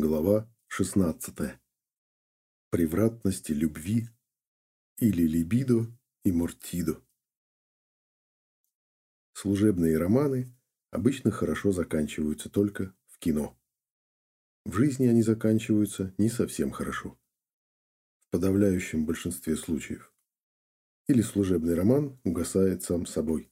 Глава 16. Превратности любви или либидо и мортидо. Служебные романы обычно хорошо заканчиваются только в кино. В жизни они заканчиваются не совсем хорошо. В подавляющем большинстве случаев. Или служебный роман угасает сам собой.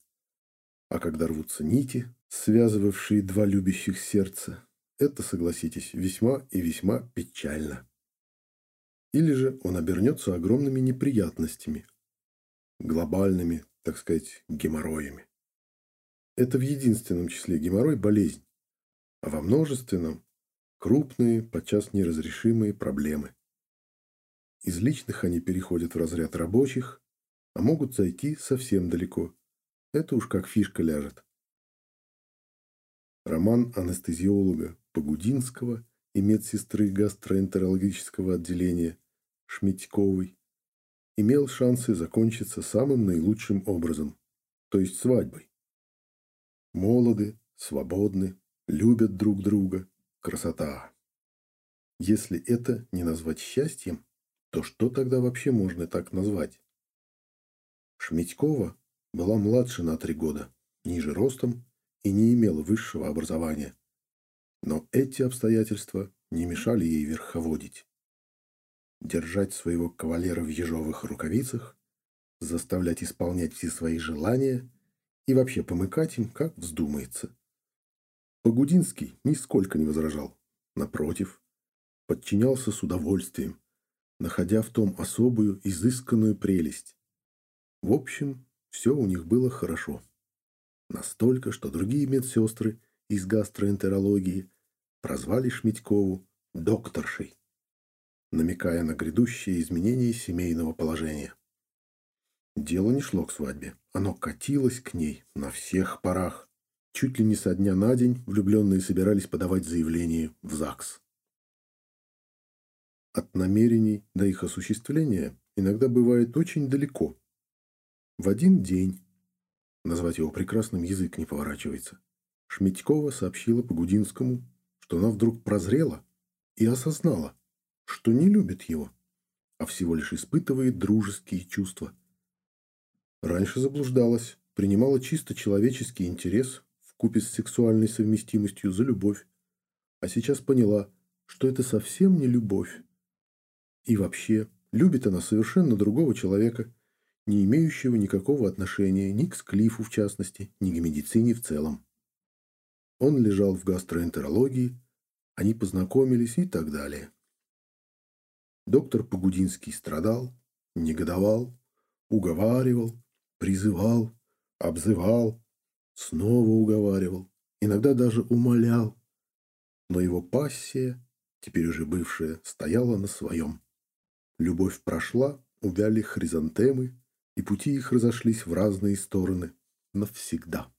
А когда рвутся нити, связывавшие два любящих сердца, это, согласитесь, весьма и весьма печально. Или же он обернется огромными неприятностями, глобальными, так сказать, геморроями. Это в единственном числе геморрой – болезнь, а во множественном – крупные, подчас неразрешимые проблемы. Из личных они переходят в разряд рабочих, а могут зайти совсем далеко. Это уж как фишка ляжет. Роман анестезиолога Погудинского и медсестры гастроэнтерологического отделения Шмитьковой имел шансы закончиться самым наилучшим образом, то есть свадьбой. Молоды, свободны, любят друг друга. Красота. Если это не назвать счастьем, то что тогда вообще можно так назвать? Шмитькова была младше на три года, ниже ростом и не имела высшего образования. Но эти обстоятельства не мешали ей верховодить. Держать своего кавалера в ежовых рукавицах, заставлять исполнять все свои желания и вообще помыкать им, как вздумается. Погудинский нисколько не возражал. Напротив, подчинялся с удовольствием, находя в том особую, изысканную прелесть. В общем, все у них было хорошо. Настолько, что другие медсестры из гастроэнтерологии прозвали Шмитькову докторшей, намекая на грядущее изменение семейного положения. Дело не шло к свадьбе, оно катилось к ней на всех парах. Чуть ли не со дня на день влюбленные собирались подавать заявление в ЗАГС. От намерений до их осуществления иногда бывает очень далеко. В один день, назвать его прекрасным язык не поворачивается, Шмитькова сообщила Погудинскому что она вдруг прозрела и осознала, что не любит его, а всего лишь испытывает дружеские чувства. Раньше заблуждалась, принимала чисто человеческий интерес в купе с сексуальной совместимостью за любовь, а сейчас поняла, что это совсем не любовь. И вообще, любит она совершенно другого человека, не имеющего никакого отношения ни к Склифу в частности, ни к медицине в целом. Он лежал в гастроэнтерологии, они познакомились и так далее. Доктор Погудинский страдал, негодовал, уговаривал, призывал, обзывал, снова уговаривал, иногда даже умолял. Но его пассия, теперь уже бывшая, стояла на своем. Любовь прошла, увяли хризантемы, и пути их разошлись в разные стороны навсегда.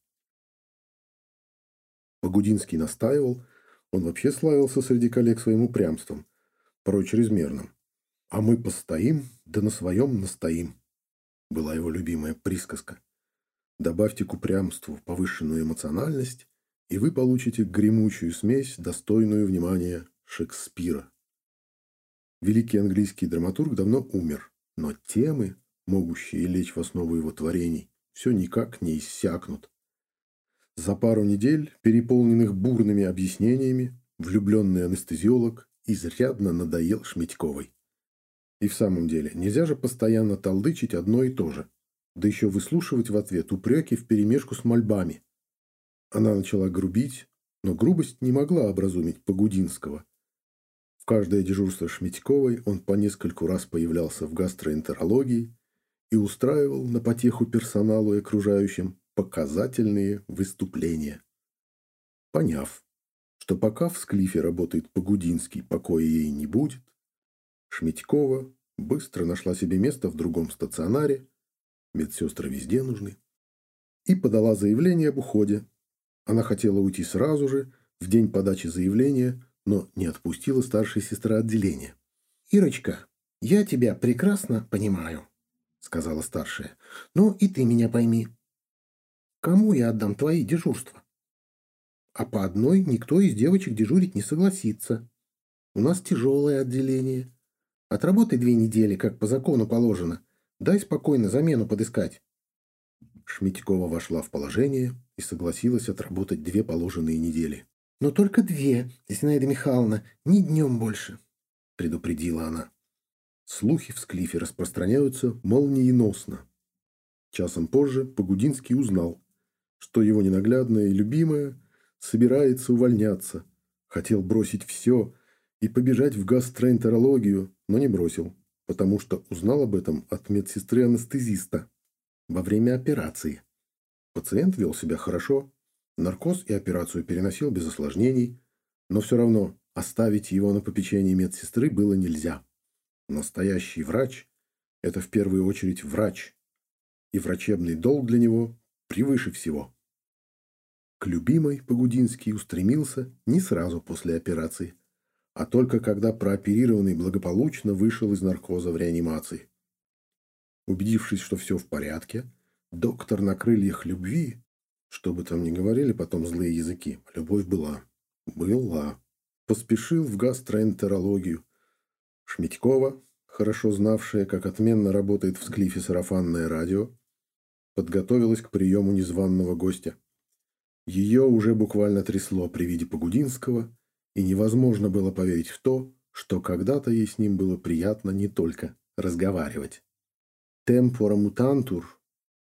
Погудинский настаивал, он вообще славился среди коллег своим упрямством, порой чрезмерным. «А мы постоим, да на своем настоим», была его любимая присказка. Добавьте к упрямству повышенную эмоциональность, и вы получите гремучую смесь, достойную внимания Шекспира. Великий английский драматург давно умер, но темы, могущие лечь в основу его творений, все никак не иссякнут. За пару недель, переполненных бурными объяснениями, влюбленный анестезиолог изрядно надоел Шмитьковой. И в самом деле, нельзя же постоянно толдычить одно и то же, да еще выслушивать в ответ упреки вперемешку с мольбами. Она начала грубить, но грубость не могла образумить Погудинского. В каждое дежурство Шмитьковой он по нескольку раз появлялся в гастроэнтерологии и устраивал на потеху персоналу и окружающим показательные выступления. Поняв, что пока в Склифе работает Погудинский, покоя ей не будет, Шмитькова быстро нашла себе место в другом стационаре, медсестры везде нужны, и подала заявление об уходе. Она хотела уйти сразу же, в день подачи заявления, но не отпустила старшая сестра отделения. «Ирочка, я тебя прекрасно понимаю», — сказала старшая. «Но и ты меня пойми. Кому я отдам твои дежурства? А по одной никто из девочек дежурить не согласится. У нас тяжелое отделение. Отработай две недели, как по закону положено. Дай спокойно замену подыскать. Шмитькова вошла в положение и согласилась отработать две положенные недели. «Но только две, Зинаида Михайловна, ни днем больше», — предупредила она. Слухи в Склифе распространяются молниеносно. Часом позже Погудинский узнал, что его ненаглядная и любимая собирается увольняться. Хотел бросить все и побежать в гастроэнтерологию, но не бросил, потому что узнал об этом от медсестры-анестезиста во время операции. Пациент вел себя хорошо, наркоз и операцию переносил без осложнений, но все равно оставить его на попечении медсестры было нельзя. Настоящий врач – это в первую очередь врач, и врачебный долг для него превыше всего. К любимой Погудинский устремился не сразу после операции, а только когда прооперированный благополучно вышел из наркоза в реанимации. Убедившись, что все в порядке, доктор на крыльях любви, что бы там ни говорили потом злые языки, любовь была. Была. Поспешил в гастроэнтерологию. Шмитькова, хорошо знавшая, как отменно работает в Склифе сарафанное радио, подготовилась к приему незваного гостя. Ее уже буквально трясло при виде Погудинского, и невозможно было поверить в то, что когда-то ей с ним было приятно не только разговаривать. Темпора мутантур,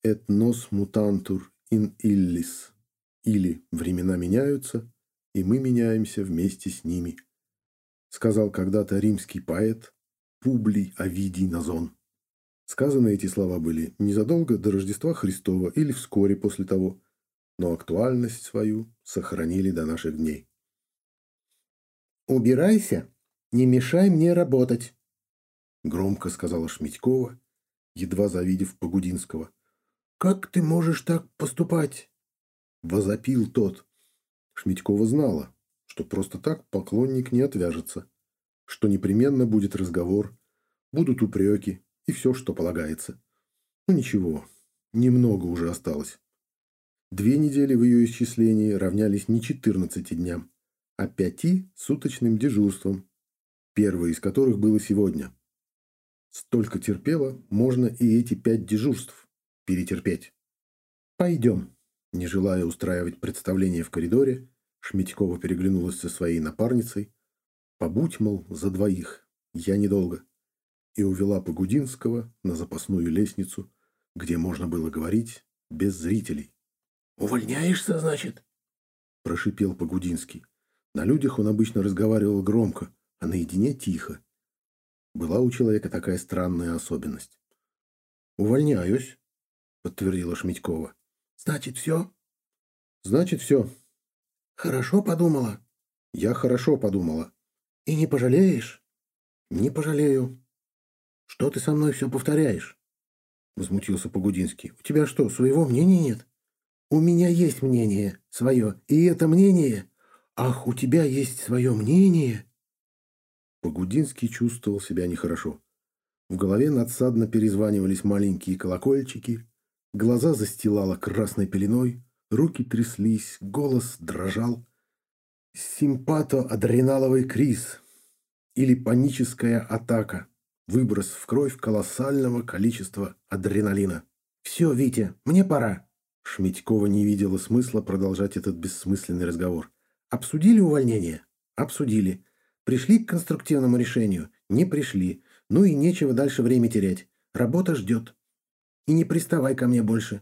et nos mutantur in illis. Или времена меняются, и мы меняемся вместе с ними. Сказал когда-то римский поэт Публий Овидий Назон. Сказаны эти слова были незадолго до Рождества Христова или вскоре после того, но актуальность свою сохранили до наших дней. «Убирайся, не мешай мне работать», — громко сказала Шмитькова, едва завидев Погудинского. «Как ты можешь так поступать?» Возопил тот. Шмитькова знала, что просто так поклонник не отвяжется, что непременно будет разговор, будут упреки и все, что полагается. Ну ничего, немного уже осталось. Две недели в ее исчислении равнялись не 14 дням, а пяти суточным дежурством, первое из которых было сегодня. Столько терпела, можно и эти пять дежурств перетерпеть. «Пойдем». Не желая устраивать представление в коридоре, Шмитькова переглянулась со своей напарницей. «Побудь, мол, за двоих, я недолго». И увела Погудинского на запасную лестницу, где можно было говорить без зрителей. «Увольняешься, значит?» – прошипел Погудинский. На людях он обычно разговаривал громко, а наедине тихо. Была у человека такая странная особенность. «Увольняюсь», — подтвердила Шмитькова. «Значит, все?» «Значит, все». «Хорошо подумала?» «Я хорошо подумала». «И не пожалеешь?» «Не пожалею». «Что ты со мной все повторяешь?» Возмутился Погудинский. «У тебя что, своего мнения нет?» «У меня есть мнение свое, и это мнение...» «Ах, у тебя есть свое мнение?» Погудинский чувствовал себя нехорошо. В голове надсадно перезванивались маленькие колокольчики, глаза застилало красной пеленой, руки тряслись, голос дрожал. Симпато-адреналовый криз или паническая атака, выброс в кровь колоссального количества адреналина. «Все, Витя, мне пора!» Шмитькова не видела смысла продолжать этот бессмысленный разговор. «Обсудили увольнение?» «Обсудили. Пришли к конструктивному решению? Не пришли. Ну и нечего дальше время терять. Работа ждет. И не приставай ко мне больше.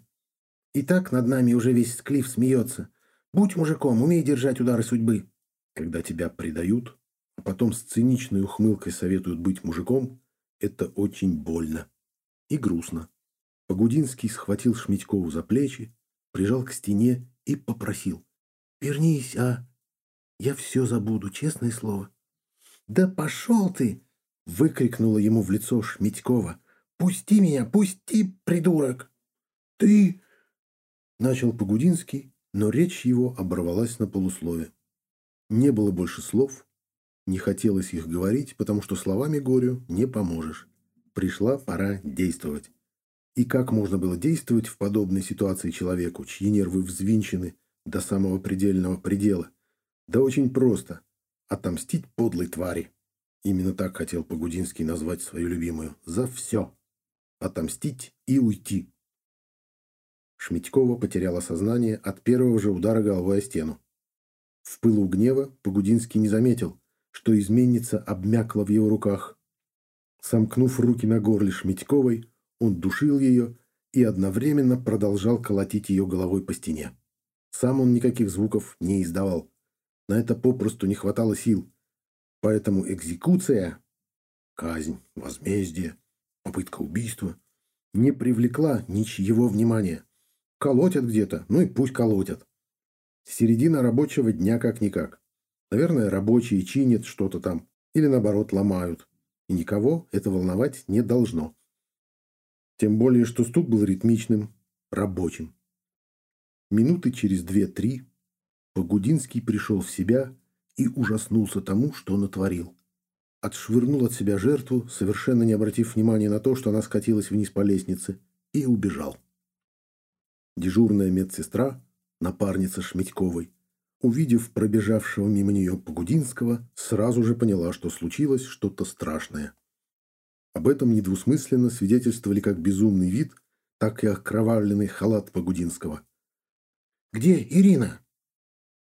И так над нами уже весь склиф смеется. Будь мужиком, умей держать удары судьбы. Когда тебя предают, а потом с циничной ухмылкой советуют быть мужиком, это очень больно и грустно. Погудинский схватил Шмитькову за плечи, прижал к стене и попросил. «Вернись, а? Я все забуду, честное слово. «Да пошел ты!» — выкрикнула ему в лицо Шмитькова. «Пусти меня, пусти, придурок!» «Ты...» — начал Погудинский, но речь его оборвалась на полуслове. Не было больше слов, не хотелось их говорить, потому что словами горю не поможешь. Пришла пора действовать. И как можно было действовать в подобной ситуации человеку, чьи нервы взвинчены до самого предельного предела? Да очень просто – отомстить подлой твари. Именно так хотел Погудинский назвать свою любимую. За все. Отомстить и уйти. Шмитькова потеряла сознание от первого же удара головой о стену. В пылу гнева Погудинский не заметил, что изменница обмякла в его руках. Сомкнув руки на горле Шмитьковой, он душил ее и одновременно продолжал колотить ее головой по стене. Сам он никаких звуков не издавал. На это попросту не хватало сил. Поэтому экзекуция, казнь, возмездие, попытка убийства не привлекла ничьего внимания. Колотят где-то, ну и пусть колотят. Середина рабочего дня как-никак. Наверное, рабочие чинят что-то там или, наоборот, ломают. И никого это волновать не должно. Тем более, что стук был ритмичным, рабочим. Минуты через две-три Погудинский пришел в себя и ужаснулся тому, что натворил. Отшвырнул от себя жертву, совершенно не обратив внимания на то, что она скатилась вниз по лестнице, и убежал. Дежурная медсестра, напарница Шмитьковой, увидев пробежавшего мимо нее Погудинского, сразу же поняла, что случилось что-то страшное. Об этом недвусмысленно свидетельствовали как безумный вид, так и окровавленный халат Погудинского. «Где Ирина?»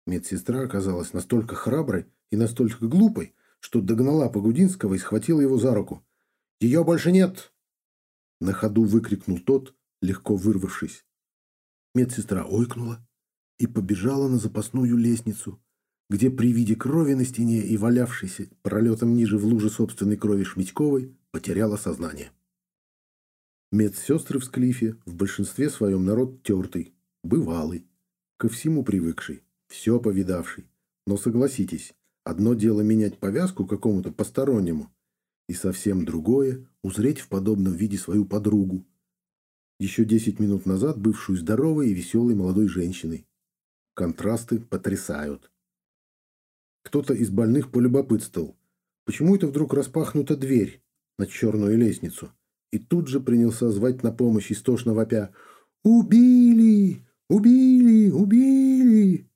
Медсестра оказалась настолько храброй и настолько глупой, что догнала Погудинского и схватила его за руку. «Ее больше нет!» На ходу выкрикнул тот, легко вырвавшись. Медсестра ойкнула и побежала на запасную лестницу, где при виде крови на стене и валявшейся пролетом ниже в луже собственной крови Шмитьковой потеряла сознание. Медсестры в Склифе в большинстве своем народ тертый, бывалый, ко всему привыкший все повидавший. Но согласитесь, одно дело менять повязку какому-то постороннему, и совсем другое – узреть в подобном виде свою подругу. Еще десять минут назад бывшую здоровой и веселой молодой женщиной. Контрасты потрясают. Кто-то из больных полюбопытствовал, почему это вдруг распахнута дверь на черную лестницу, и тут же принялся звать на помощь истошно вопя «Убили! Убили! Убили!»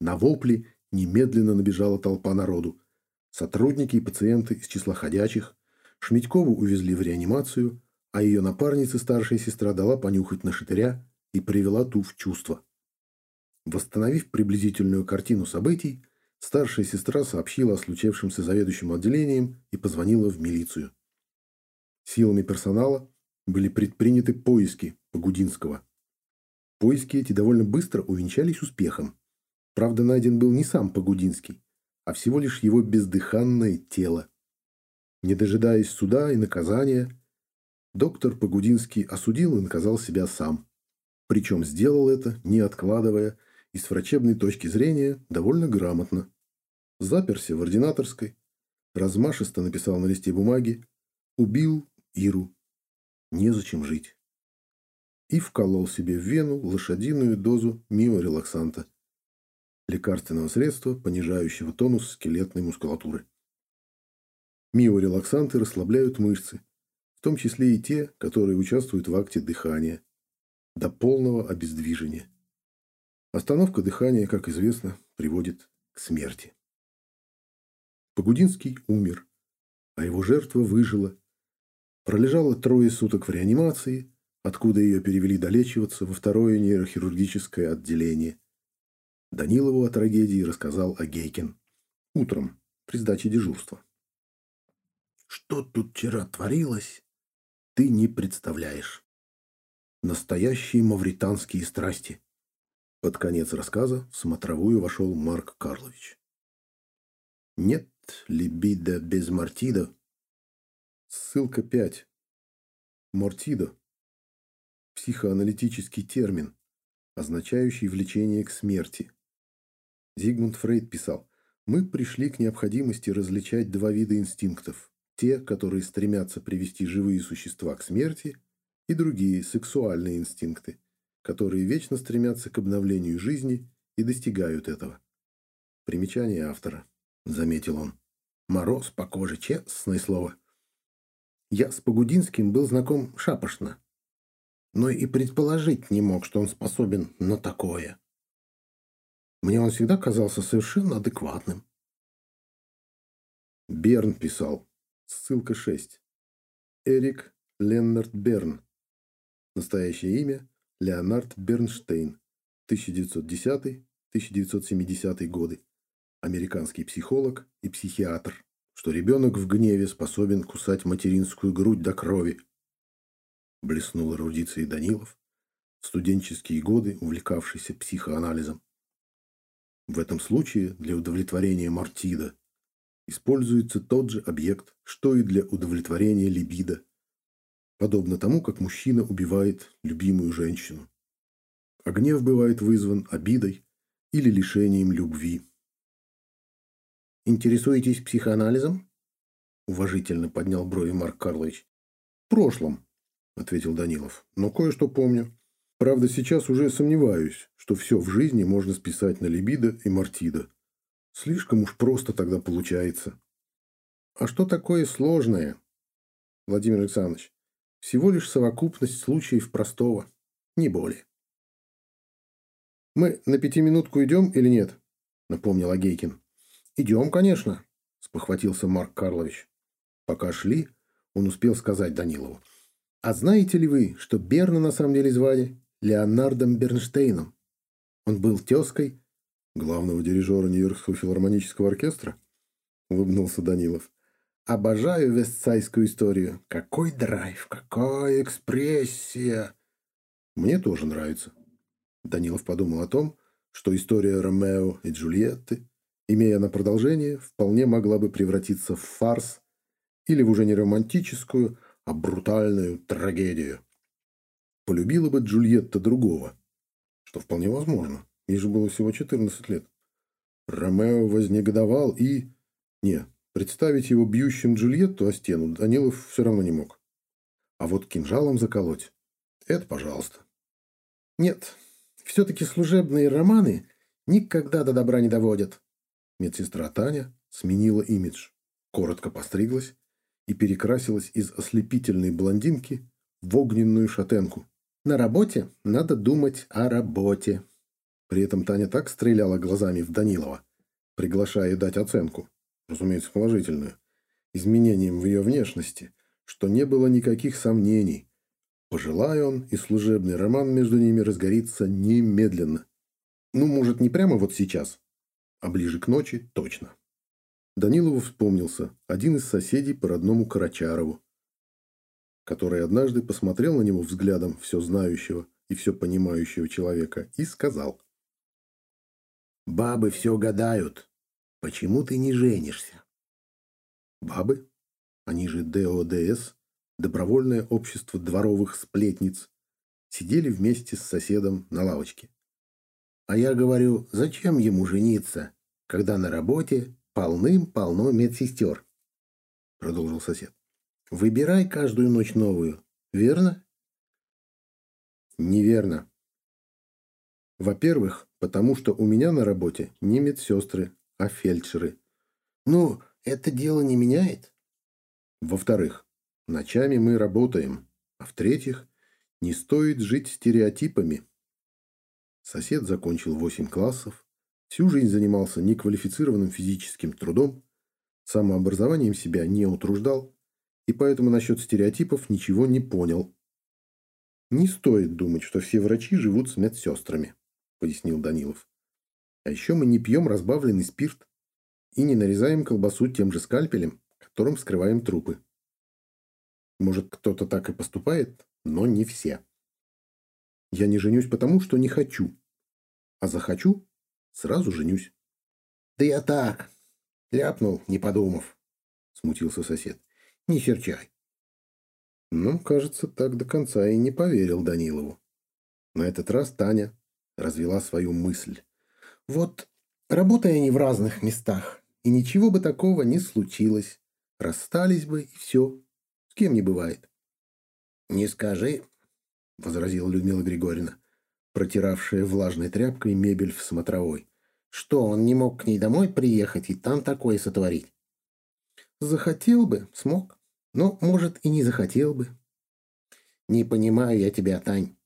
На вопли немедленно набежала толпа народу. Сотрудники и пациенты из числа ходячих. Шмидькову увезли в реанимацию, а ее напарница, старшая сестра, дала понюхать на шатыря и привела ту в чувство. Восстановив приблизительную картину событий, старшая сестра сообщила о случившемся заведующим отделением и позвонила в милицию. Силами персонала были предприняты поиски Погудинского. Поиски эти довольно быстро увенчались успехом. Правда, найден был не сам Погудинский, а всего лишь его бездыханное тело. Не дожидаясь суда и наказания, доктор Погудинский осудил и наказал себя сам. Причем сделал это, не откладывая, и с врачебной точки зрения довольно грамотно. Заперся в ординаторской, размашисто написал на листе бумаги «Убил Иру. Незачем жить». И вколол себе в вену лошадиную дозу миорелаксанта лекарственного средства, понижающего тонус скелетной мускулатуры. Миорелаксанты расслабляют мышцы, в том числе и те, которые участвуют в акте дыхания, до полного обездвижения. Остановка дыхания, как известно, приводит к смерти. Погудинский умер, а его жертва выжила. Пролежала трое суток в реанимации, откуда ее перевели долечиваться во второе нейрохирургическое отделение – Данилову о трагедии рассказал Агейкин. Утром, при сдаче дежурства. «Что тут вчера творилось, ты не представляешь. Настоящие мавританские страсти». Под конец рассказа в смотровую вошел Марк Карлович. «Нет либидо без мартидо». Ссылка 5. Мортидо. Психоаналитический термин, означающий влечение к смерти. Зигмунд Фрейд писал, «Мы пришли к необходимости различать два вида инстинктов. Те, которые стремятся привести живые существа к смерти, и другие, сексуальные инстинкты, которые вечно стремятся к обновлению жизни и достигают этого». Примечание автора. Заметил он. Мороз по коже, честное слово. Я с Погудинским был знаком шапошно, но и предположить не мог, что он способен на такое. Мне он всегда казался совершенно адекватным. Берн писал, Ссылка 6. Эрик Леннард Берн. Настоящее имя – Леонард Бернштейн. 1910-1970 годы. Американский психолог и психиатр. Что ребенок в гневе способен кусать материнскую грудь до крови. Блеснул эрудицией Данилов, в студенческие годы увлекавшийся психоанализом. В этом случае для удовлетворения мартида используется тот же объект, что и для удовлетворения либидо, подобно тому, как мужчина убивает любимую женщину. А гнев бывает вызван обидой или лишением любви. «Интересуетесь психоанализом?» – уважительно поднял брови Марк Карлович. «В прошлом», – ответил Данилов, – «но кое-что помню. Правда, сейчас уже сомневаюсь, что все в жизни можно списать на либидо и мартида. Слишком уж просто тогда получается. А что такое сложное, Владимир Александрович? Всего лишь совокупность случаев простого, не более. «Мы на пятиминутку идем или нет?» – напомнил Агейкин. «Идем, конечно», – спохватился Марк Карлович. Пока шли, он успел сказать Данилову. «А знаете ли вы, что Берна на самом деле звали Леонардом Бернштейном. Он был тезкой главного дирижера Нью-Йоркского филармонического оркестра, улыбнулся Данилов. Обожаю вестсайскую историю. Какой драйв, какая экспрессия. Мне тоже нравится. Данилов подумал о том, что история Ромео и Джульетты, имея на продолжение, вполне могла бы превратиться в фарс или в уже не романтическую, а брутальную трагедию полюбила бы Джульетта другого, что вполне возможно. Ей же было всего 14 лет. Ромео вознегодовал и... Не, представить его бьющим Джульетту о стену Данилов все равно не мог. А вот кинжалом заколоть – это пожалуйста. Нет, все-таки служебные романы никогда до добра не доводят. Медсестра Таня сменила имидж, коротко постриглась и перекрасилась из ослепительной блондинки в огненную шатенку. На работе надо думать о работе. При этом Таня так стреляла глазами в Данилова, приглашая дать оценку, разумеется, положительную, изменением в ее внешности, что не было никаких сомнений. Пожелая он, и служебный роман между ними разгорится немедленно. Ну, может, не прямо вот сейчас, а ближе к ночи точно. Данилову вспомнился один из соседей по родному Карачарову, который однажды посмотрел на него взглядом все знающего и все понимающего человека и сказал. «Бабы все гадают. Почему ты не женишься?» Бабы, они же ДОДС, Добровольное общество дворовых сплетниц, сидели вместе с соседом на лавочке. «А я говорю, зачем ему жениться, когда на работе полным-полно медсестер?» Продолжил сосед. Выбирай каждую ночь новую, верно? Неверно. Во-первых, потому что у меня на работе не медсестры, а фельдшеры. Ну, это дело не меняет. Во-вторых, ночами мы работаем. А в-третьих, не стоит жить стереотипами. Сосед закончил восемь классов, всю жизнь занимался неквалифицированным физическим трудом, самообразованием себя не утруждал, и поэтому насчет стереотипов ничего не понял. «Не стоит думать, что все врачи живут с медсестрами», – пояснил Данилов. «А еще мы не пьем разбавленный спирт и не нарезаем колбасу тем же скальпелем, которым скрываем трупы. Может, кто-то так и поступает, но не все. Я не женюсь потому, что не хочу, а захочу – сразу женюсь». «Да я так, ляпнул, не подумав», – смутился сосед. Не серчай. Ну, кажется, так до конца и не поверил Данилову. На этот раз Таня развела свою мысль. Вот, работая они в разных местах, и ничего бы такого не случилось. Расстались бы, и все. С кем не бывает. «Не скажи», — возразила Людмила Григорьевна, протиравшая влажной тряпкой мебель в смотровой, «что он не мог к ней домой приехать и там такое сотворить». «Захотел бы, смог. Но, может, и не захотел бы. Не понимаю я тебя, Тань.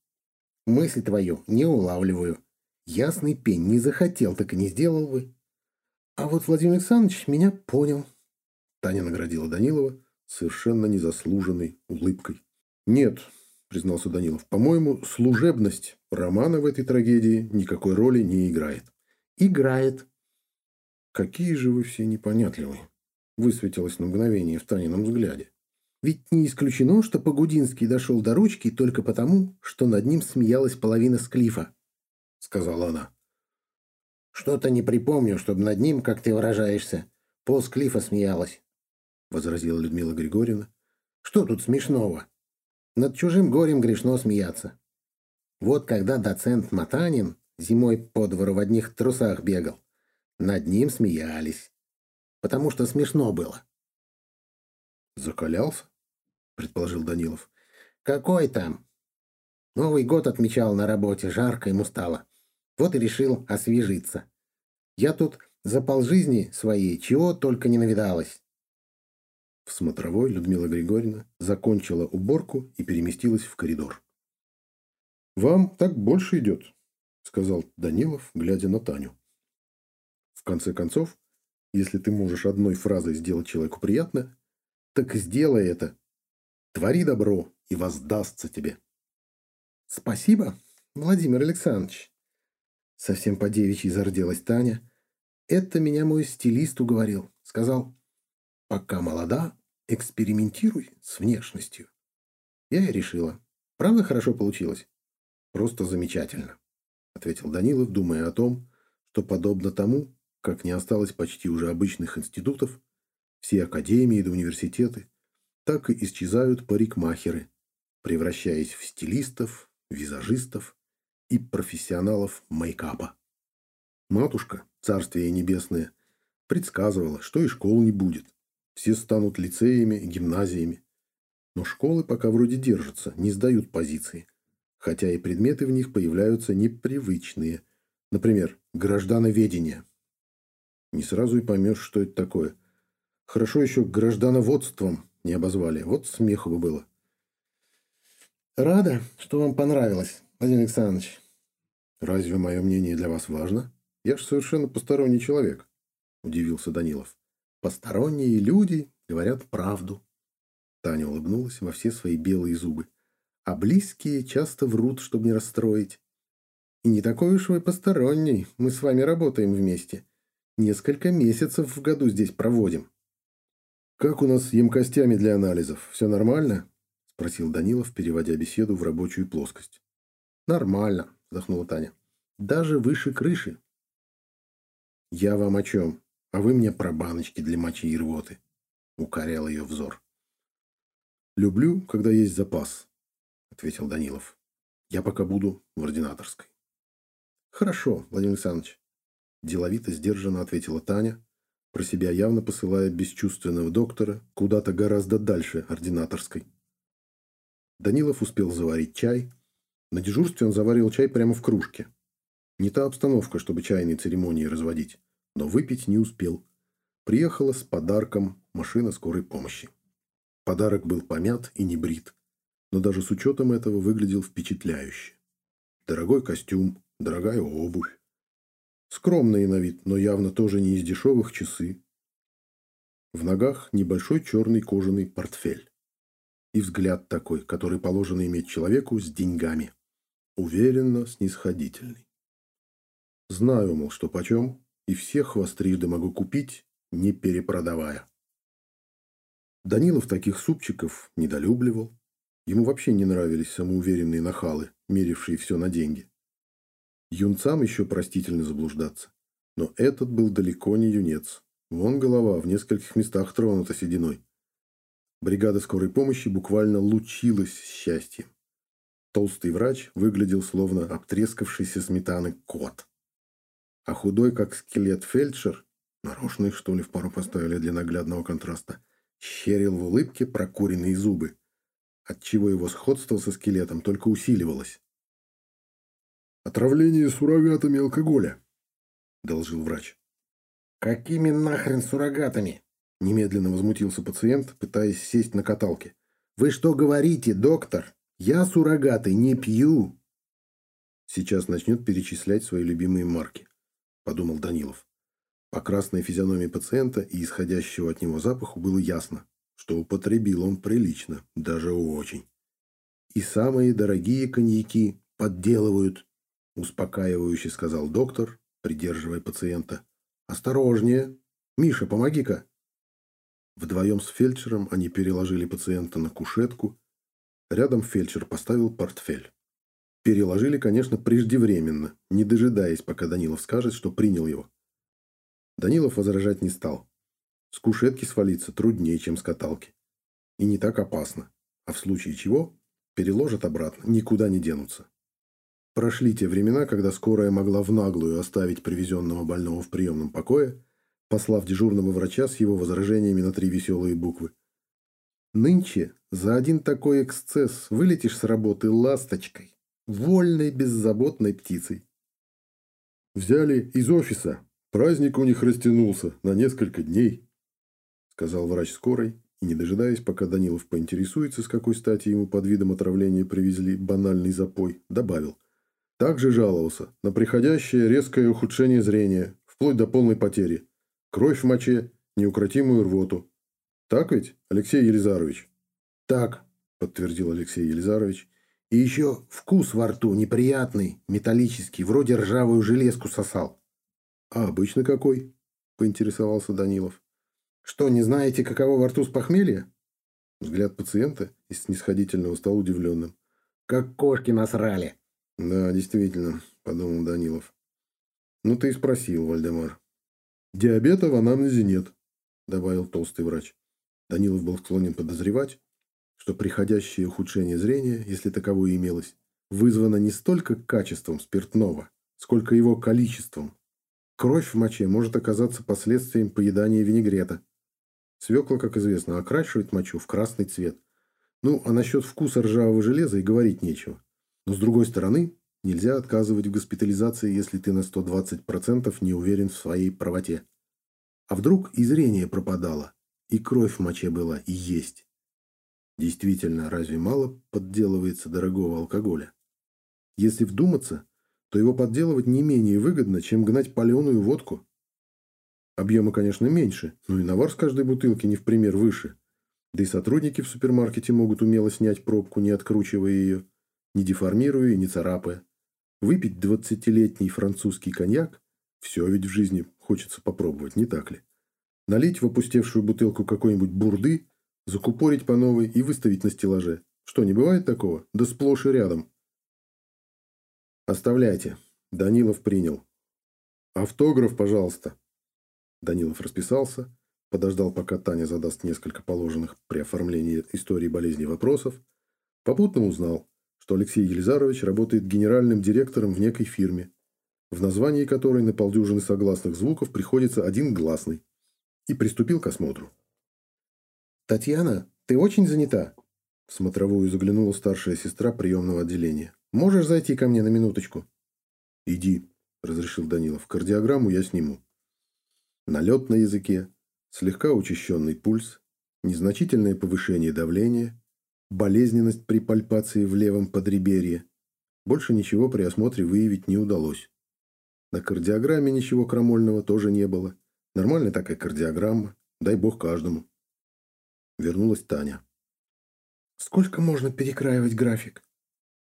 Мысль твою не улавливаю. Ясный пень не захотел, так и не сделал бы. А вот Владимир Александрович меня понял. Таня наградила Данилова совершенно незаслуженной улыбкой. «Нет», — признался Данилов, — «по-моему, служебность романа в этой трагедии никакой роли не играет». «Играет». «Какие же вы все непонятливые», — высветилось на мгновение в Танином взгляде. Ведь не исключено, что Погудинский дошел до ручки только потому, что над ним смеялась половина склифа, — сказала она. Что-то не припомню, чтобы над ним, как ты выражаешься, пол склифа смеялась, — возразила Людмила Григорьевна. Что тут смешного? Над чужим горем грешно смеяться. Вот когда доцент Матанин зимой по двору в одних трусах бегал, над ним смеялись, потому что смешно было. Закалялся? предположил Данилов. Какой там? Новый год отмечал на работе, жарко ему стало. Вот и решил освежиться. Я тут за полжизни своей чего только не навидалась. В смотровой Людмила Григорьевна закончила уборку и переместилась в коридор. «Вам так больше идет», — сказал Данилов, глядя на Таню. «В конце концов, если ты можешь одной фразой сделать человеку приятно, так сделай это Твори добро, и воздастся тебе. Спасибо, Владимир Александрович. Совсем по девичьи зарделась Таня. Это меня мой стилист уговорил. Сказал, пока молода, экспериментируй с внешностью. Я и решила. Правда хорошо получилось? Просто замечательно, ответил Данилов, думая о том, что подобно тому, как не осталось почти уже обычных институтов, все академии да университеты так и исчезают парикмахеры, превращаясь в стилистов, визажистов и профессионалов мейкапа. Матушка, царствие небесное, предсказывала, что и школ не будет. Все станут лицеями, гимназиями. Но школы пока вроде держатся, не сдают позиции. Хотя и предметы в них появляются непривычные. Например, граждановедение. Не сразу и поймешь, что это такое. Хорошо еще граждановодством не обозвали. Вот смеху бы было. Рада, что вам понравилось, Владимир Александрович. Разве мое мнение для вас важно? Я же совершенно посторонний человек, удивился Данилов. Посторонние люди говорят правду. Таня улыбнулась во все свои белые зубы. А близкие часто врут, чтобы не расстроить. И не такой уж вы посторонний. Мы с вами работаем вместе. Несколько месяцев в году здесь проводим. «Как у нас с емкостями для анализов? Все нормально?» – спросил Данилов, переводя беседу в рабочую плоскость. «Нормально», – вздохнула Таня. «Даже выше крыши». «Я вам о чем? А вы мне про баночки для мочи и рвоты», – укорял ее взор. «Люблю, когда есть запас», – ответил Данилов. «Я пока буду в ординаторской». «Хорошо, Владимир Александрович», – деловито сдержанно ответила Таня, про себя явно посылая бесчувственного доктора куда-то гораздо дальше ординаторской. Данилов успел заварить чай. На дежурстве он заваривал чай прямо в кружке. Не та обстановка, чтобы чайные церемонии разводить, но выпить не успел. Приехала с подарком машина скорой помощи. Подарок был помят и не брит, но даже с учетом этого выглядел впечатляюще. Дорогой костюм, дорогая обувь, Скромные на вид, но явно тоже не из дешевых часы. В ногах небольшой черный кожаный портфель. И взгляд такой, который положено иметь человеку с деньгами. Уверенно снисходительный. Знаю, мол, что почем, и всех вас трижды могу купить, не перепродавая. Данилов таких супчиков недолюбливал. Ему вообще не нравились самоуверенные нахалы, мерившие все на деньги. Юнцам еще простительно заблуждаться. Но этот был далеко не юнец. Вон голова в нескольких местах тронута сединой. Бригада скорой помощи буквально лучилась счастьем. Толстый врач выглядел словно обтрескавшийся сметаны кот. А худой, как скелет фельдшер, нарочно их, что ли, в пару поставили для наглядного контраста, щерил в улыбке прокуренные зубы, отчего его сходство со скелетом только усиливалось. «Отравление суррогатами алкоголя», — доложил врач. «Какими нахрен суррогатами?» — немедленно возмутился пациент, пытаясь сесть на каталке. «Вы что говорите, доктор? Я суррогаты не пью!» «Сейчас начнет перечислять свои любимые марки», — подумал Данилов. По красной физиономии пациента и исходящего от него запаху было ясно, что употребил он прилично, даже очень. И самые дорогие коньяки подделывают, успокаивающе сказал доктор, придерживая пациента. Осторожнее. Миша, помоги-ка. Вдвоем с фельдшером они переложили пациента на кушетку. Рядом фельдшер поставил портфель. Переложили, конечно, преждевременно, не дожидаясь, пока Данилов скажет, что принял его. Данилов возражать не стал. С кушетки свалиться труднее, чем с каталки. И не так опасно. А в случае чего переложат обратно, никуда не денутся. Прошли те времена, когда скорая могла в наглую оставить привезенного больного в приемном покое, послав дежурного врача с его возражениями на три веселые буквы. Нынче за один такой эксцесс вылетишь с работы ласточкой, вольной беззаботной птицей. Взяли из офиса. Праздник у них растянулся на несколько дней, сказал врач скорой, и, не дожидаясь, пока Данилов поинтересуется, с какой стати ему под видом отравления привезли банальный запой, добавил. Также жаловался на приходящее резкое ухудшение зрения, вплоть до полной потери кровь в моче, неукротимую рвоту. Так ведь, Алексей Елизарович? Так, подтвердил Алексей Елизарович. И еще вкус во рту неприятный, металлический, вроде ржавую железку сосал. А обычно какой? Поинтересовался Данилов. Что, не знаете, каково во рту с похмелья? Взгляд пациента из снисходительного стал удивленным. Как кошки насрали. Да, действительно, подумал Данилов. Ну ты и спросил, Вальдемар. «Диабета в анамнезе нет», – добавил толстый врач. Данилов был склонен подозревать, что приходящее ухудшение зрения, если таковое имелось, вызвано не столько качеством спиртного, сколько его количеством. Кровь в моче может оказаться последствием поедания винегрета. Свекла, как известно, окрашивает мочу в красный цвет. Ну, а насчет вкуса ржавого железа и говорить нечего. Но с другой стороны, Нельзя отказывать в госпитализации, если ты на 120% не уверен в своей правоте. А вдруг и зрение пропадало, и кровь в моче была, и есть. Действительно, разве мало подделывается дорогого алкоголя? Если вдуматься, то его подделывать не менее выгодно, чем гнать паленую водку. Объемы, конечно, меньше, но и навар с каждой бутылки не в пример выше. Да и сотрудники в супермаркете могут умело снять пробку, не откручивая ее, не деформируя и не царапая. Выпить двадцатилетний французский коньяк – все ведь в жизни хочется попробовать, не так ли? Налить в опустевшую бутылку какой-нибудь бурды, закупорить по новой и выставить на стеллаже. Что, не бывает такого? Да сплошь и рядом. Оставляйте. Данилов принял. Автограф, пожалуйста. Данилов расписался, подождал, пока Таня задаст несколько положенных при оформлении истории болезни вопросов, попутно узнал, что Алексей Елизарович работает генеральным директором в некой фирме, в названии которой на полдюжины согласных звуков приходится один гласный, и приступил к осмотру. «Татьяна, ты очень занята?» В смотровую заглянула старшая сестра приемного отделения. «Можешь зайти ко мне на минуточку?» «Иди», – разрешил Данилов. «Кардиограмму я сниму». Налет на языке, слегка учащенный пульс, незначительное повышение давления, болезненность при пальпации в левом подреберье. Больше ничего при осмотре выявить не удалось. На кардиограмме ничего крамольного тоже не было. Нормальная такая кардиограмма, дай бог каждому. Вернулась Таня. «Сколько можно перекраивать график?»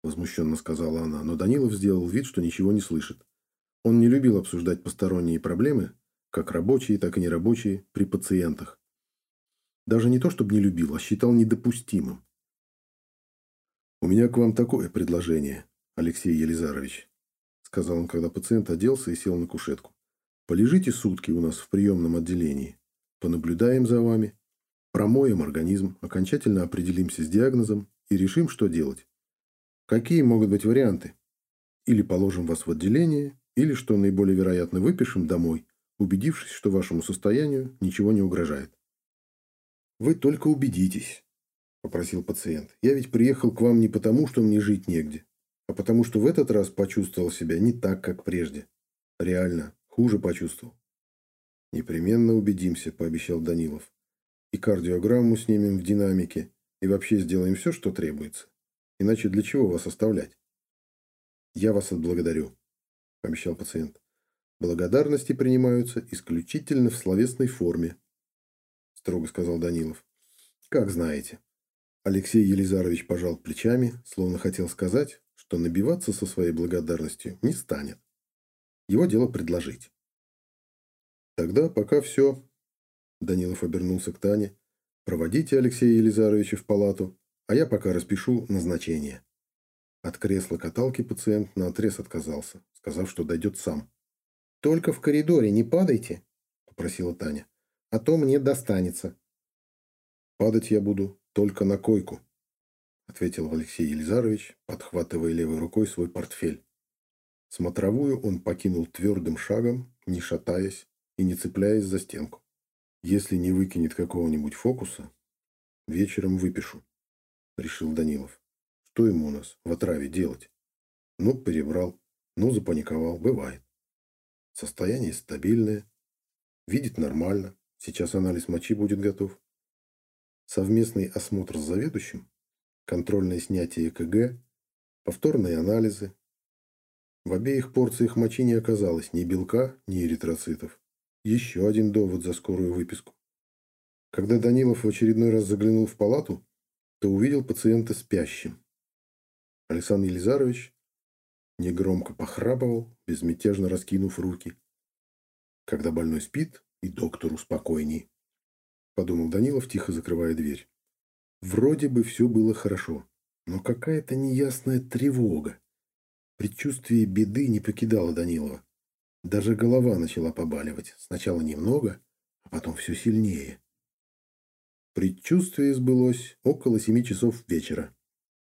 Возмущенно сказала она, но Данилов сделал вид, что ничего не слышит. Он не любил обсуждать посторонние проблемы, как рабочие, так и нерабочие, при пациентах. Даже не то, чтобы не любил, а считал недопустимым. «У меня к вам такое предложение, Алексей Елизарович», сказал он, когда пациент оделся и сел на кушетку. «Полежите сутки у нас в приемном отделении. Понаблюдаем за вами, промоем организм, окончательно определимся с диагнозом и решим, что делать. Какие могут быть варианты? Или положим вас в отделение, или, что наиболее вероятно, выпишем домой, убедившись, что вашему состоянию ничего не угрожает. Вы только убедитесь, – попросил пациент. «Я ведь приехал к вам не потому, что мне жить негде, а потому что в этот раз почувствовал себя не так, как прежде. Реально, хуже почувствовал». «Непременно убедимся», – пообещал Данилов. «И кардиограмму снимем в динамике, и вообще сделаем все, что требуется. Иначе для чего вас оставлять?» «Я вас отблагодарю», – пообещал пациент. «Благодарности принимаются исключительно в словесной форме», – строго сказал Данилов. Как знаете. Алексей Елизарович пожал плечами, словно хотел сказать, что набиваться со своей благодарностью не станет. Его дело предложить. Тогда пока все. Данилов обернулся к Тане. Проводите Алексея Елизаровича в палату, а я пока распишу назначение. От кресла каталки пациент наотрез отказался, сказав, что дойдет сам. «Только в коридоре не падайте», — попросила Таня, — «а то мне достанется». «Падать я буду только на койку», — ответил Алексей Елизарович, подхватывая левой рукой свой портфель. Смотровую он покинул твердым шагом, не шатаясь и не цепляясь за стенку. Если не выкинет какого-нибудь фокуса, вечером выпишу, — решил Данилов. Что ему у нас в отраве делать? Ну, перебрал, ну, запаниковал, бывает. Состояние стабильное, видит нормально, сейчас анализ мочи будет готов. Совместный осмотр с заведующим, контрольное снятие ЭКГ, повторные анализы. В обеих порциях мочи не оказалось ни белка, ни эритроцитов. Еще один довод за скорую выписку. Когда Данилов в очередной раз заглянул в палату, то увидел пациента спящим. Александр Елизарович негромко похрапывал, безмятежно раскинув руки. Когда больной спит, и доктору спокойней, подумал Данилов, тихо закрывая дверь. Вроде бы все было хорошо, но какая-то неясная тревога. Предчувствие беды не покидало Данилова. Даже голова начала побаливать. Сначала немного, а потом все сильнее. Предчувствие сбылось около семи часов вечера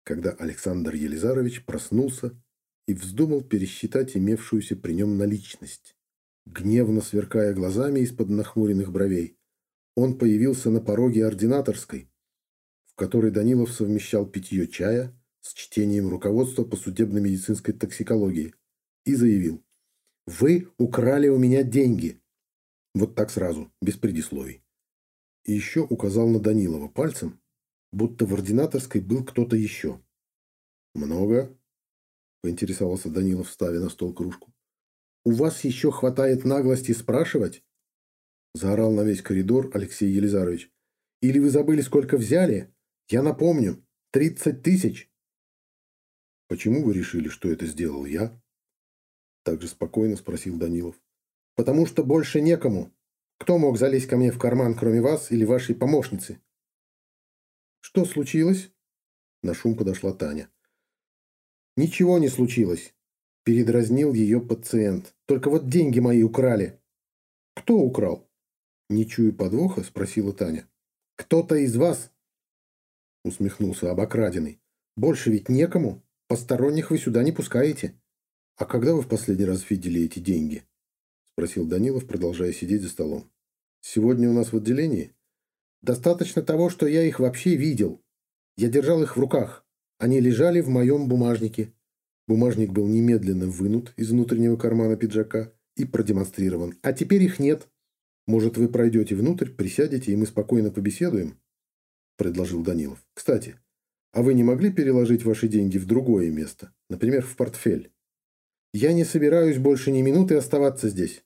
когда Александр Елизарович проснулся и вздумал пересчитать имевшуюся при нем наличность. Гневно сверкая глазами из-под нахмуренных бровей, он появился на пороге ординаторской, в которой Данилов совмещал питье чая с чтением руководства по судебно-медицинской токсикологии, и заявил «Вы украли у меня деньги!» Вот так сразу, без предисловий. И еще указал на Данилова пальцем, будто в ординаторской был кто-то еще. «Много?» – поинтересовался Данилов, ставя на стол кружку. «У вас еще хватает наглости спрашивать?» – заорал на весь коридор Алексей Елизарович. «Или вы забыли, сколько взяли? Я напомню, тридцать тысяч!» «Почему вы решили, что это сделал я?» Также спокойно спросил Данилов. «Потому что больше некому. Кто мог залезть ко мне в карман, кроме вас или вашей помощницы?» «Что случилось?» На шум подошла Таня. «Ничего не случилось», – передразнил ее пациент. «Только вот деньги мои украли». «Кто украл?» «Не чую подвоха?» – спросила Таня. «Кто-то из вас?» – усмехнулся обокраденный. «Больше ведь некому. Посторонних вы сюда не пускаете». «А когда вы в последний раз видели эти деньги?» – спросил Данилов, продолжая сидеть за столом. «Сегодня у нас в отделении?» Достаточно того, что я их вообще видел. Я держал их в руках. Они лежали в моем бумажнике. Бумажник был немедленно вынут из внутреннего кармана пиджака и продемонстрирован. А теперь их нет. Может, вы пройдете внутрь, присядете, и мы спокойно побеседуем? Предложил Данилов. Кстати, а вы не могли переложить ваши деньги в другое место? Например, в портфель? Я не собираюсь больше ни минуты оставаться здесь.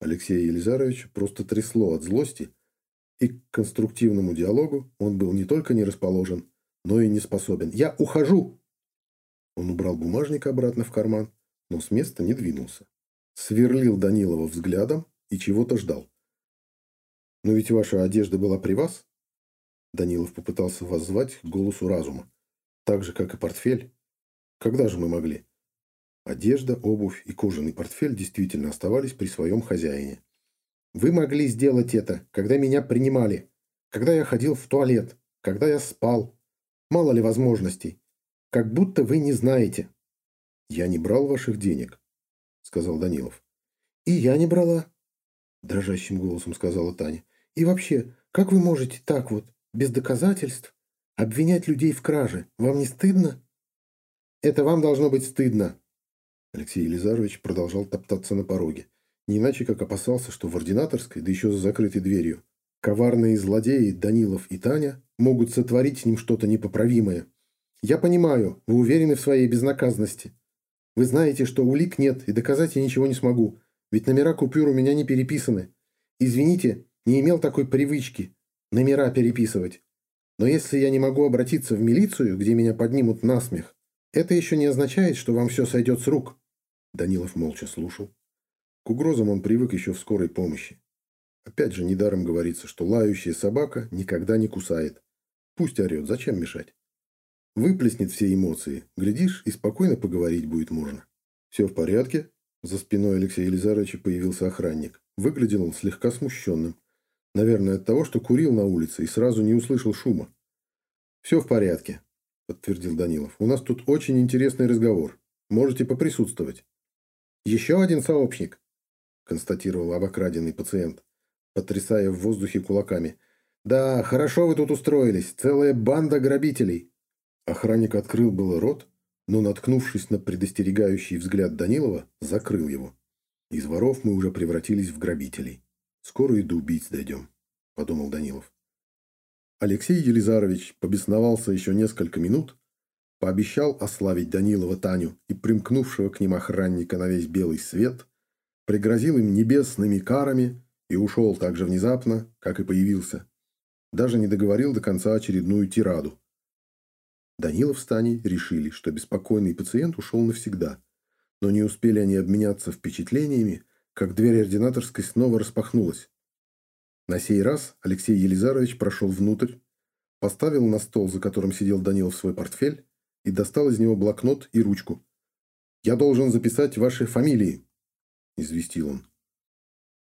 Алексея Елизаровича просто трясло от злости, и к конструктивному диалогу он был не только не расположен, но и не способен. «Я ухожу!» Он убрал бумажник обратно в карман, но с места не двинулся. Сверлил Данилова взглядом и чего-то ждал. «Но ведь ваша одежда была при вас?» Данилов попытался воззвать к голосу разума. «Так же, как и портфель. Когда же мы могли?» Одежда, обувь и кожаный портфель действительно оставались при своем хозяине. Вы могли сделать это, когда меня принимали, когда я ходил в туалет, когда я спал. Мало ли возможностей. Как будто вы не знаете. Я не брал ваших денег, сказал Данилов. И я не брала, дрожащим голосом сказала Таня. И вообще, как вы можете так вот, без доказательств, обвинять людей в краже? Вам не стыдно? Это вам должно быть стыдно. Алексей Елизарович продолжал топтаться на пороге. Не иначе, как опасался, что в ординаторской, да еще за закрытой дверью, коварные злодеи Данилов и Таня могут сотворить с ним что-то непоправимое. Я понимаю, вы уверены в своей безнаказанности. Вы знаете, что улик нет, и доказать я ничего не смогу, ведь номера купюр у меня не переписаны. Извините, не имел такой привычки номера переписывать. Но если я не могу обратиться в милицию, где меня поднимут на смех, это еще не означает, что вам все сойдет с рук. Данилов молча слушал. К угрозам он привык еще в скорой помощи. Опять же, недаром говорится, что лающая собака никогда не кусает. Пусть орет, зачем мешать? Выплеснет все эмоции, глядишь, и спокойно поговорить будет можно. Все в порядке? За спиной Алексея Елизаровича появился охранник. Выглядел он слегка смущенным. Наверное, от того, что курил на улице и сразу не услышал шума. «Все в порядке», – подтвердил Данилов. «У нас тут очень интересный разговор. Можете поприсутствовать». «Еще один сообщник», – констатировал обокраденный пациент, потрясая в воздухе кулаками. «Да, хорошо вы тут устроились. Целая банда грабителей». Охранник открыл было рот, но, наткнувшись на предостерегающий взгляд Данилова, закрыл его. Из воров мы уже превратились в грабителей. Скоро и до убийц дойдем, подумал Данилов. Алексей Елизарович побесновался еще несколько минут, пообещал ославить Данилова Таню и примкнувшего к ним охранника на весь белый свет, пригрозил им небесными карами и ушел так же внезапно, как и появился. Даже не договорил до конца очередную тираду. Данилов с Таней решили, что беспокойный пациент ушел навсегда, но не успели они обменяться впечатлениями, как дверь ординаторской снова распахнулась. На сей раз Алексей Елизарович прошел внутрь, поставил на стол, за которым сидел Данилов, свой портфель и достал из него блокнот и ручку. «Я должен записать ваши фамилии», – известил он.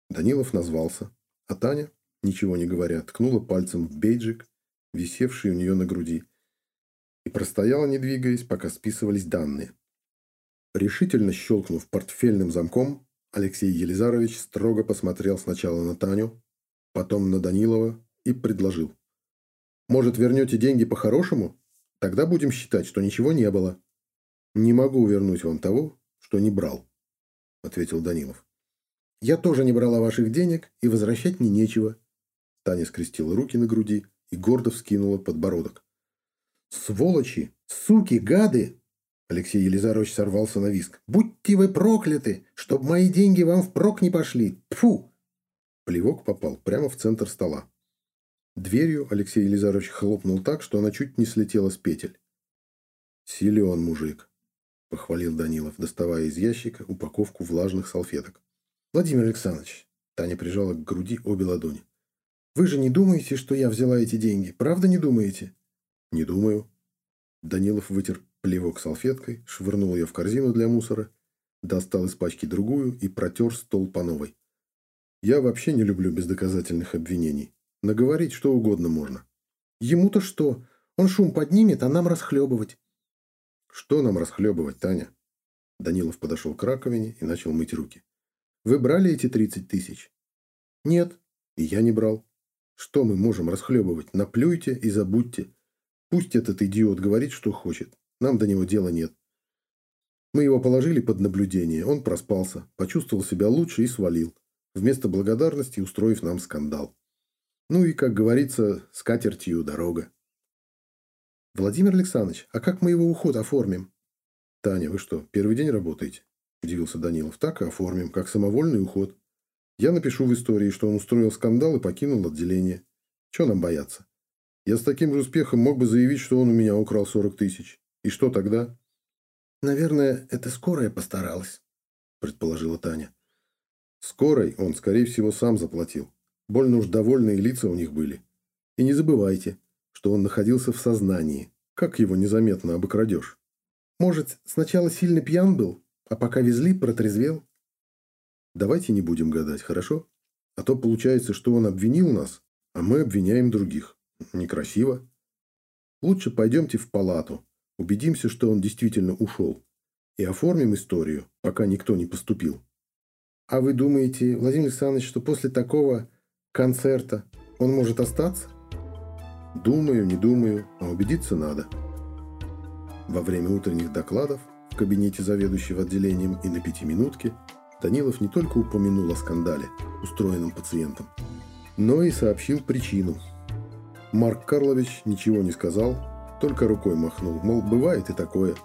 Данилов назвался, а Таня, ничего не говоря, ткнула пальцем в бейджик, висевший у нее на груди, и простояла, не двигаясь, пока списывались данные. Решительно щелкнув портфельным замком, Алексей Елизарович строго посмотрел сначала на Таню, потом на Данилова и предложил. «Может, вернете деньги по-хорошему? Тогда будем считать, что ничего не было». «Не могу вернуть вам того, что не брал», — ответил Данилов. «Я тоже не брала ваших денег, и возвращать мне нечего». Таня скрестила руки на груди и гордо вскинула подбородок. «Сволочи! Суки! Гады! Алексей Елизарович сорвался на виск. «Будьте вы прокляты, чтоб мои деньги вам впрок не пошли! Тфу!» Плевок попал прямо в центр стола. Дверью Алексей Елизарович хлопнул так, что она чуть не слетела с петель. «Силен мужик», — похвалил Данилов, доставая из ящика упаковку влажных салфеток. «Владимир Александрович», — Таня прижала к груди обе ладони, «вы же не думаете, что я взяла эти деньги? Правда не думаете?» «Не думаю». Данилов вытер плевок салфеткой, швырнул ее в корзину для мусора, достал из пачки другую и протер стол по новой. Я вообще не люблю бездоказательных обвинений. Наговорить что угодно можно. Ему-то что? Он шум поднимет, а нам расхлебывать. Что нам расхлебывать, Таня? Данилов подошел к раковине и начал мыть руки. Вы брали эти тридцать тысяч? Нет, и я не брал. Что мы можем расхлебывать? Наплюйте и забудьте. Пусть этот идиот говорит, что хочет. Нам до него дела нет. Мы его положили под наблюдение, он проспался, почувствовал себя лучше и свалил, вместо благодарности устроив нам скандал. Ну и, как говорится, с катертью дорога. Владимир Александрович, а как мы его уход оформим? Таня, вы что, первый день работаете? Удивился Данилов. Так и оформим, как самовольный уход. Я напишу в истории, что он устроил скандал и покинул отделение. Чего нам бояться? Я с таким же успехом мог бы заявить, что он у меня украл 40 тысяч. И что тогда? Наверное, это скорая постаралась, предположила Таня. Скорой он, скорее всего, сам заплатил. Больно уж довольные лица у них были. И не забывайте, что он находился в сознании. Как его незаметно обокрадешь? Может, сначала сильно пьян был, а пока везли, протрезвел? Давайте не будем гадать, хорошо? А то получается, что он обвинил нас, а мы обвиняем других. Некрасиво. Лучше пойдемте в палату, Убедимся, что он действительно ушел. И оформим историю, пока никто не поступил. А вы думаете, Владимир Александрович, что после такого концерта он может остаться? Думаю, не думаю, а убедиться надо. Во время утренних докладов в кабинете заведующего отделением и на пятиминутке Данилов не только упомянул о скандале, устроенном пациентом, но и сообщил причину. Марк Карлович ничего не сказал, только рукой махнул, мол, бывает и такое.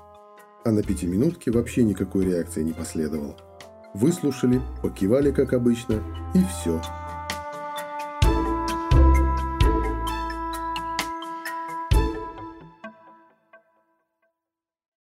А на пятиминутке вообще никакой реакции не последовало. Выслушали, покивали, как обычно, и все.